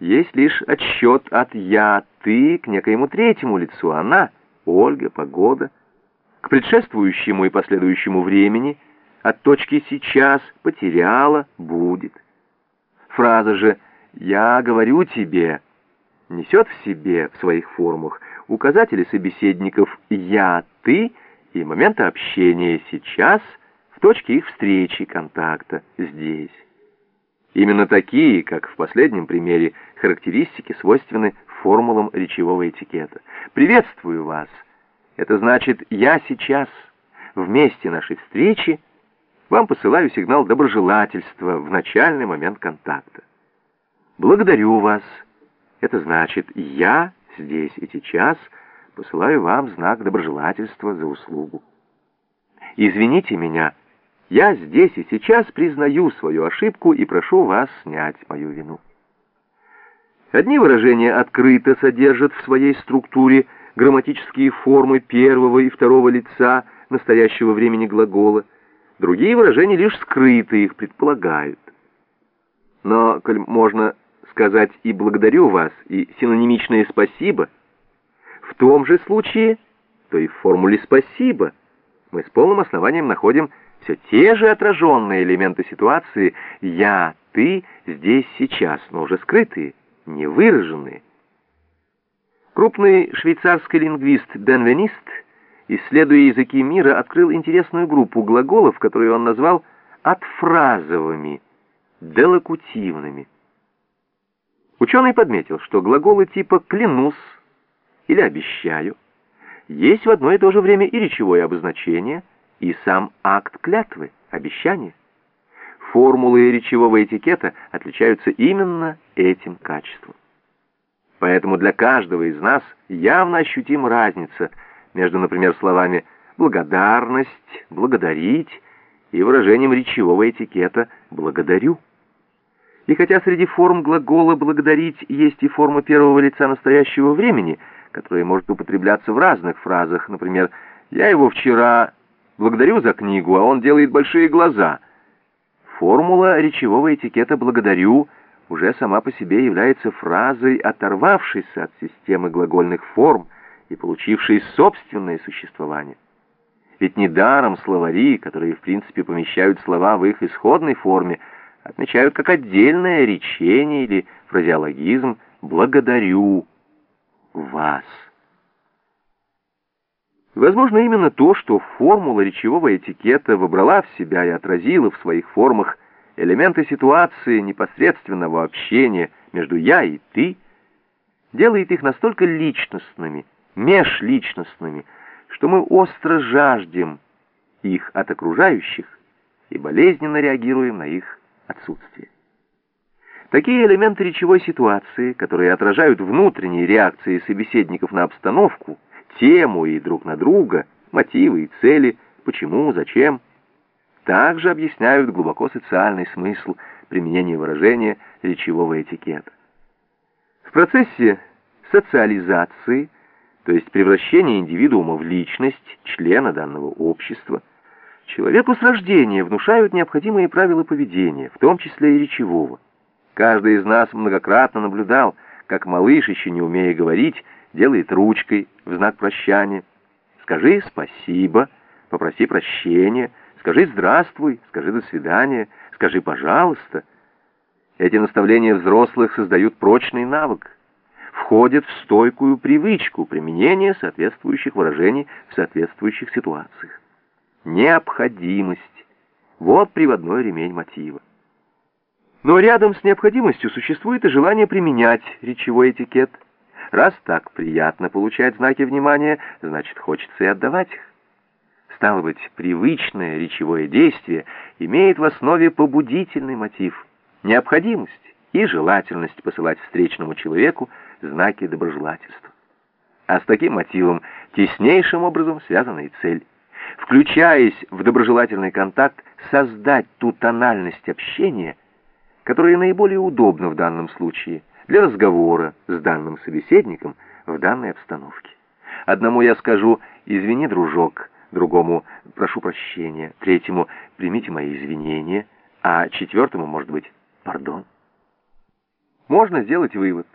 есть лишь отсчет от «я», «ты» к некоему третьему лицу, она, Ольга, погода, к предшествующему и последующему времени, от точки «сейчас» потеряла, будет. Фраза же «я говорю тебе» несет в себе, в своих формах, указатели собеседников «я», «ты» и момента общения «сейчас» в точке их встречи, контакта, здесь. Именно такие, как в последнем примере, характеристики свойственны формулам речевого этикета. «Приветствую вас» — это значит «я сейчас». В месте нашей встречи вам посылаю сигнал доброжелательства в начальный момент контакта. «Благодарю вас» — это значит «я здесь и сейчас» посылаю вам знак доброжелательства за услугу. «Извините меня» — я здесь и сейчас признаю свою ошибку и прошу вас снять мою вину. Одни выражения открыто содержат в своей структуре грамматические формы первого и второго лица настоящего времени глагола, другие выражения лишь скрыто их предполагают. Но, коль можно сказать и «благодарю вас», и синонимичное «спасибо», в том же случае, то и в формуле «спасибо» мы с полным основанием находим все те же отраженные элементы ситуации «я», «ты» здесь, сейчас, но уже скрытые, невыраженные. Крупный швейцарский лингвист Бенвенист, исследуя языки мира, открыл интересную группу глаголов, которые он назвал «отфразовыми», «делокутивными». Ученый подметил, что глаголы типа «клянусь» или «обещаю» есть в одно и то же время и речевое обозначение – и сам акт клятвы, обещания. Формулы речевого этикета отличаются именно этим качеством. Поэтому для каждого из нас явно ощутима разница между, например, словами «благодарность», «благодарить» и выражением речевого этикета «благодарю». И хотя среди форм глагола «благодарить» есть и форма первого лица настоящего времени, которая может употребляться в разных фразах, например, «я его вчера Благодарю за книгу, а он делает большие глаза. Формула речевого этикета «благодарю» уже сама по себе является фразой, оторвавшейся от системы глагольных форм и получившей собственное существование. Ведь недаром словари, которые в принципе помещают слова в их исходной форме, отмечают как отдельное речение или фразеологизм «благодарю вас». Возможно, именно то, что формула речевого этикета выбрала в себя и отразила в своих формах элементы ситуации непосредственного общения между «я» и «ты», делает их настолько личностными, межличностными, что мы остро жаждем их от окружающих и болезненно реагируем на их отсутствие. Такие элементы речевой ситуации, которые отражают внутренние реакции собеседников на обстановку, тему и друг на друга, мотивы и цели, почему, зачем, также объясняют глубоко социальный смысл применения выражения речевого этикета. В процессе социализации, то есть превращения индивидуума в личность, члена данного общества, человеку с рождения внушают необходимые правила поведения, в том числе и речевого. Каждый из нас многократно наблюдал, как малыш, еще не умея говорить, делает ручкой в знак прощания. Скажи спасибо, попроси прощения, скажи здравствуй, скажи до свидания, скажи пожалуйста. Эти наставления взрослых создают прочный навык, входят в стойкую привычку применения соответствующих выражений в соответствующих ситуациях. Необходимость. Вот приводной ремень мотива. Но рядом с необходимостью существует и желание применять речевой этикет – Раз так приятно получать знаки внимания, значит, хочется и отдавать их. Стало быть, привычное речевое действие имеет в основе побудительный мотив, необходимость и желательность посылать встречному человеку знаки доброжелательства. А с таким мотивом теснейшим образом связана и цель. Включаясь в доброжелательный контакт, создать ту тональность общения, которая наиболее удобна в данном случае – для разговора с данным собеседником в данной обстановке. Одному я скажу «извини, дружок», другому «прошу прощения», третьему «примите мои извинения», а четвертому, может быть, «пардон». можно сделать вывод.